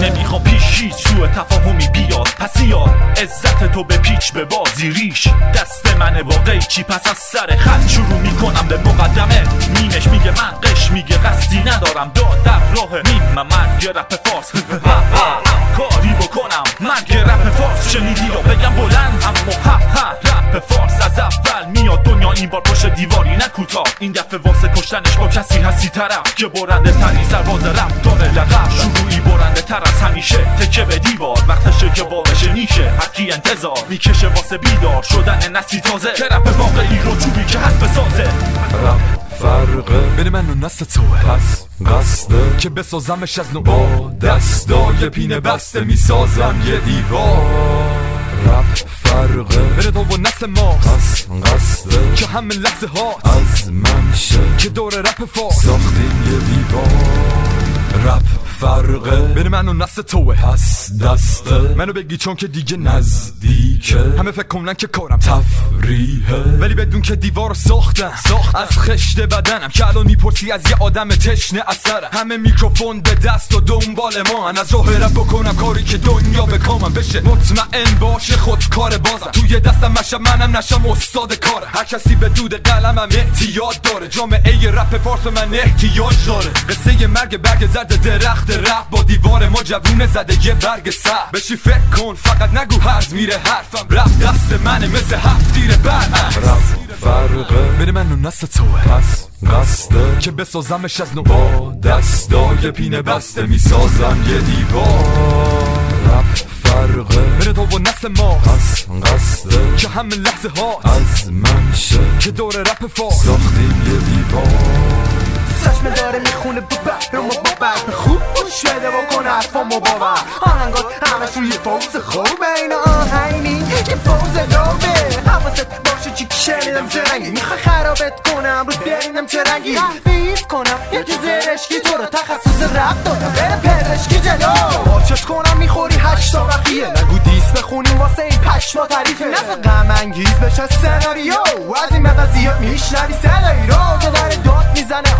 نمی‌خوام پیشی سوء تفاهمی بیاد. پس یاد عزت تو به پیچ به بازی ریش. دست منه با قیچی پس از سر خط شروع می‌کنم به مقدمه. میمش میگه من قش میگه قصدی ندارم. داد در راه میم. من یه رپ فارس. کاری بکنم. فارس شنیدی یا بگم بلند اما ها ها رپ فارس از اول میاد دنیا این بار پشت دیواری نکوتا این دفعه واسه کشتنش با کسی هستی طرف که برنده تری سرباز رپ داره لقب. شروعی برنده تر از همیشه تکه به دیوار. وقتشه که بارش نیشه هرکی انتظار. می‌کشه واسه بیدار شدن نسی تازه. که رپ واقعی رو چوبی که هست بسازه. رپ فرقه بین من و نست توه پس قصده که بسازمش از نو با دستای پینه بسته می‌سازم یه دیوار. رپ فرقه بین تو و نست ماست. پس قصده که همه لحظه ها از من شه که دور رپ فا ساختیم یه دیوار. رپ فرقه بین من و نست توه. پس دسته منو بگی چون که دیگه نزدیکه همه فکر کنن که کارم تفریحه ولی بدون که دیوار ساختم ساخت از خشت بدنم که الان می‌پرسی از یه آدم تشنه اثرم. همه میکروفون به دست و دنبال ما از راه رپ بکنم کاری که دنیا به کامم بشه. مطمئن باشه خود کار بازم. توی دستم مشم منم نشم استاد کاره هر کسی به دود قلمم احتیاج داره. جامعه رپ فارس من احتیاج داره. قصه مرگ برگ زرد درخت رپ با دیوار ما جوونه زده یه برگ سر. بشی فکر کن؟ فقط نگو هرز میره حرفم. رپ دست منه مثل هفت تیر بر رپ فرقه بین من و نست توه. پس قصده که بسازمش از نو. با دستای پینه بسته می‌سازم یه دیوار. رپ فرقه بین تو و نست ما. پس قصده که همه لحظه ها از من شه. که دور رپ فا ساختیم یه دیوار. چشم داره می‌خونه که زرشکی تو رو تخصص رب دارم بره پزشکی جلو. باچت کنم می‌خوری هشتا وقیه نگو دیس بخونیم واسه این پشما تعریفه. نفع غم انگیز بشه سناریو. از این مقضیات میشنوی صدایی رو که داره داد می‌زنه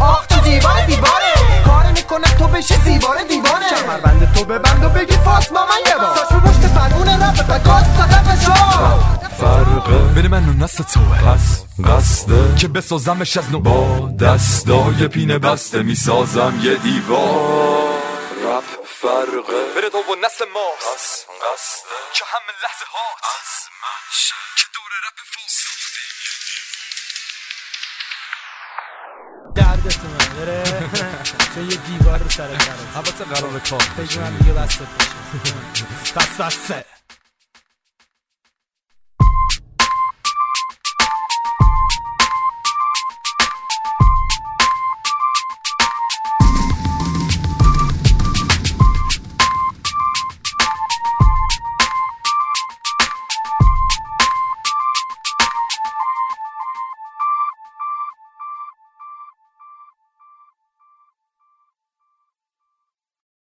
نست توه پس قصده که بسازمش از نو با دستای پینه بسته می‌سازم یه دیوار. رپ فرقه بین تو و نست ما پس قصده که همه لحظه ها از من که دور رپ فوز. دردتون داره چون یه دیوار رو سر داره البته قرار کار فکر من دیگه بسته بس بسته